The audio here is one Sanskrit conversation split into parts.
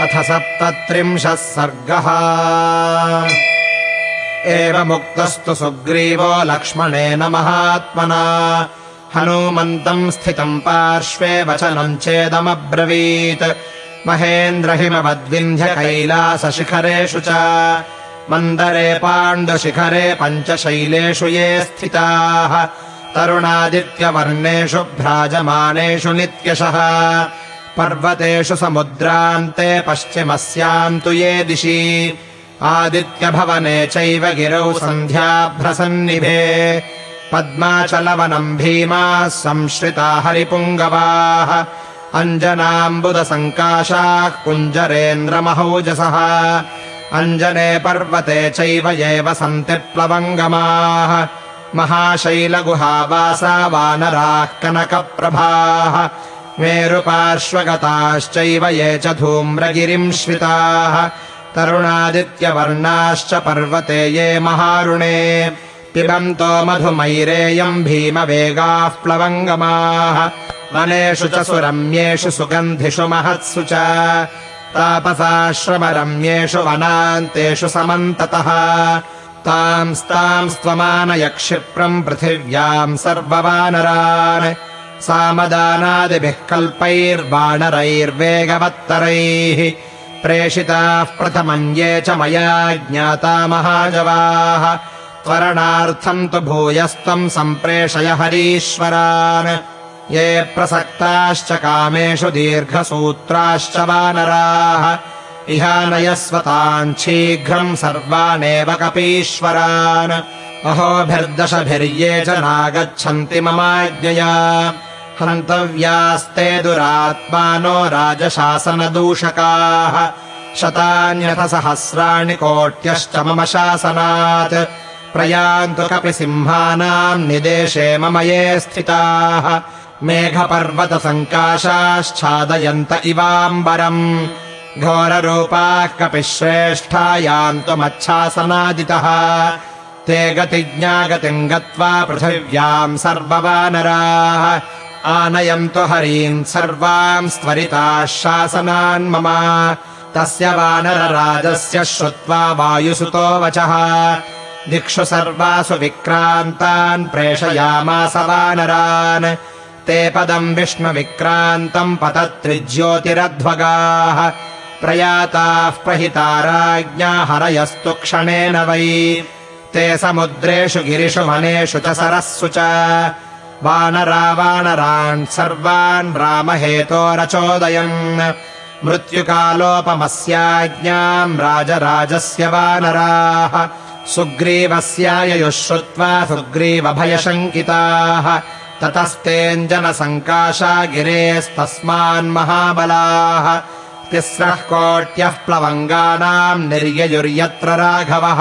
अथ सप्तत्रिंशः सर्गः। एवमुक्तस्तु सुग्रीवो लक्ष्मणेन महात्मना। हनूमन्तम् स्थितम् पार्श्वे वचनम् चेदमब्रवीत्। महेन्द्रहिमवद्विन्ध्य कैलासशिखरेषु च। मन्दरे पाण्डुशिखरे पञ्चशैलेषु ये स्थिताः। तरुणादित्यवर्णेषु भ्राजमानेषु नित्यशः पर्वतेषु समुद्रान्ते पश्चिमस्याम् तु ये दिशि। आदित्यभवने चैव गिरौ सन्ध्याभ्रसन्निभे। पद्माचलवनम् भीमाः संश्रिता हरिपुङ्गवाः। अञ्जनाम्बुदसङ्काशाः कुञ्जरेन्द्रमहौजसः। अञ्जने पर्वते चैव एव सन्ति प्लवङ्गमाः। महाशैलगुहावासा वानराः कनकप्रभाः मेरुपार्श्वगताश्चैव ये च धूम्रगिरिम् श्रिताः तरुणादित्यवर्णाश्च पर्वते ये महारुणे। पिबन्तो मधुमैरेयम् भीमवेगाः प्लवङ्गमाः। वनेषु च सुरम्येषु सुगन्धिषु महत्सु च। तापसाश्रमरम्येषु वनान्तेषु समन्ततः। तांस्तांस्त्वमानय क्षिप्रम् पृथिव्याम् सर्ववानरान् सामदानादिभिः कल्पैर्वाणरैर्वेगवत्तरैः प्रेषिताः प्रथमम् ये च मया ज्ञाता महाजवाः। त्वरणार्थम् तु भूयस्त्वम् सम्प्रेषय हरीश्वरान्। ये प्रसक्ताश्च कामेषु दीर्घसूत्राश्च वानराः। इहानयस्वतान् शीघ्रम् सर्वानेव कपीश्वरान्। अहोभिर्दशभिर्ये च नागच्छन्ति ममाज्ञया हन्तव्यास्ते दुरात्मानो राजशासनदूषकाः। शतान्यथ सहस्राणि कोट्यश्च मम शासनात्। प्रयान्तु कपि सिंहानाम् निदेशे मम ये स्थिताः। मेघपर्वतसङ्काशाश्छादयन्त इवाम्बरम्। घोररूपाः कपि श्रेष्ठायान्तुमच्छासनादितः ते गतिज्ञागतिम् गत्वा पृथिव्याम् सर्ववानराः आनयन्तु हरीन् सर्वान् स्त्वरिताः शासनान् मम। तस्य वानरराजस्य श्रुत्वा वायुसुतो वचः। दिक्षु सर्वासु विक्रान्तान् प्रेषयामास वानरान्। ते पदम् विष्णुविक्रान्तम् पतत्रिज्योतिरध्वगाः। प्रयाताः प्रहिता राज्ञा हरयस्तु क्षणेन वै। ते समुद्रेषु गिरिषु वनेषु च सरस्सु च वानरा वानरान् सर्वान् रामहेतोरचोदयन्। मृत्युकालोपमस्याज्ञाम् राजराजस्य वानराः। सुग्रीवस्याययुः श्रुत्वा सुग्रीवभयशङ्किताः। ततस्तेऽञ्जनसङ्काशा गिरेस्तस्मान्महाबलाः तिस्रः कोट्यः प्लवङ्गानाम् निर्ययुर्यत्र राघवः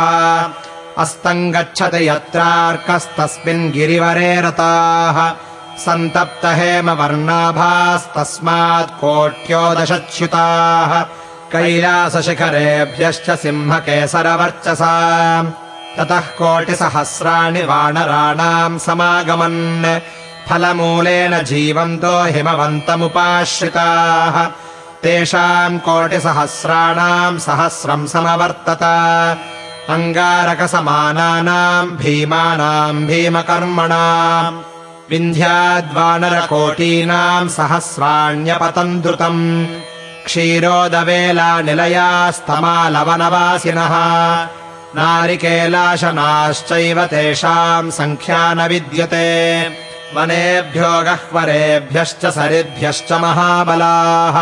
अस्तम् गच्छति यत्रार्कस्तस्मिन् गिरिवरे रताः सन्तप्त हेमवर्णाभास्तस्मात् कोट्यो दशच्युताः कैलासशिखरेभ्यश्च सिंहकेसरवर्चसा ततः कोटिसहस्राणि वानराणाम् समागमन्। फलमूलेन जीवन्तो हिमवन्तमुपाश्रिताः। तेषाम् कोटिसहस्राणाम् सहस्रम् समवर्तत अङ्गारकसमानानाम् भीमानाम् भीमकर्मणाम् विन्ध्याद्वानरकोटीनाम् सहस्राण्यपतम् द्रुतम् क्षीरोदवेलानिलयास्तमालवनवासिनः नारिकेलाशनाश्चैव तेषाम् सङ्ख्या न विद्यते वनेभ्यो गह्वरेभ्यश्च सरिभ्यश्च महाबलाः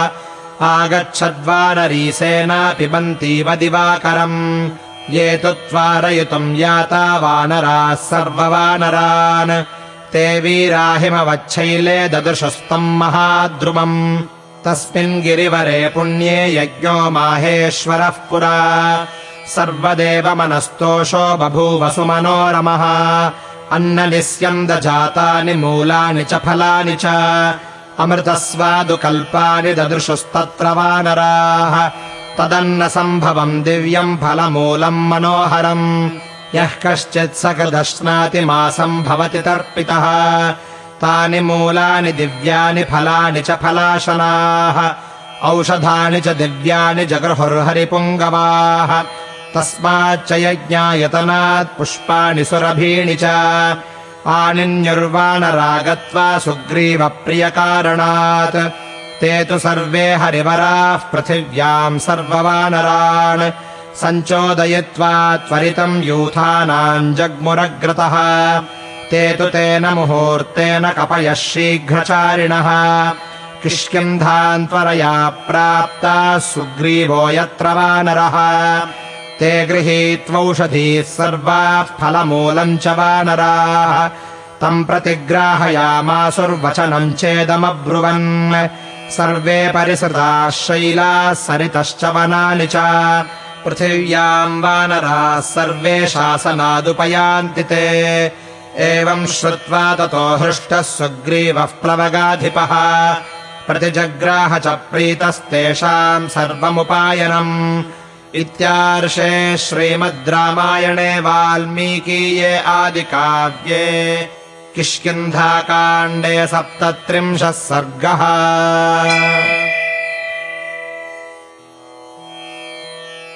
आगच्छद्वानरीसेना पिबन्तीव दिवाकरम् ये तु त्वारयितुम् याता वानराः सर्ववानरान्। ते वीराहिमवच्छैले ददृशस्तम् महाद्रुमम्। तस्मिन् गिरिवरे पुण्ये यज्ञो माहेश्वरः पुरा। सर्वदेवमनस्तोषो बभूवसु मनोरमः अन्ननिस्यन्दजातानि मूलानि च फलानि च। अमृतस्वादुकल्पानि ददृशुस्तत्र वानराः तदन्नसम्भवम् दिव्यम् फलमूलम् मनोहरम्। यः कश्चित् सकृदश्नाति मासम् भवति तर्पितः। तानि मूलानि दिव्यानि फलानि च फलाशनाः। औषधानि च दिव्यानि जगृहुर्हरिपुङ्गवाः तस्माच्च यज्ञायतनात् पुष्पाणि सुरभीणि च। आनिन्युर्वाणरा गत्वा सुग्रीवप्रियकारणात् ते तु सर्वे हरिवराः पृथिव्याम् सर्ववानरान् सञ्चोदयित्वा त्वरितम् यूथानाम् जग्मुरग्रतः। ते तु तेन मुहूर्तेन कपयः शीघ्रचारिणः। त्वरया प्राप्ताः सुग्रीवो यत्र वानरः। ते गृहीत्वौषधीः सर्वाः फलमूलम् च वानराः। तम् प्रतिग्राहयामासुर्वचनम् चेदमब्रुवन् सर्वे परिसृताः शैलाः सरितश्च वनानि च। पृथिव्याम् वानराः सर्वे शासनादुपयान्ति ते। एवम् श्रुत्वा ततो हृष्टः सुग्रीवः प्लवगाधिपः। प्रतिजग्राह च प्रीतस्तेषाम् सर्वमुपायनम्। इत्यार्षे श्रीमद् रामायणे वाल्मीकीये आदिकाव्ये किष्किन्धाकाण्डे सप्तत्रिंशः सर्गः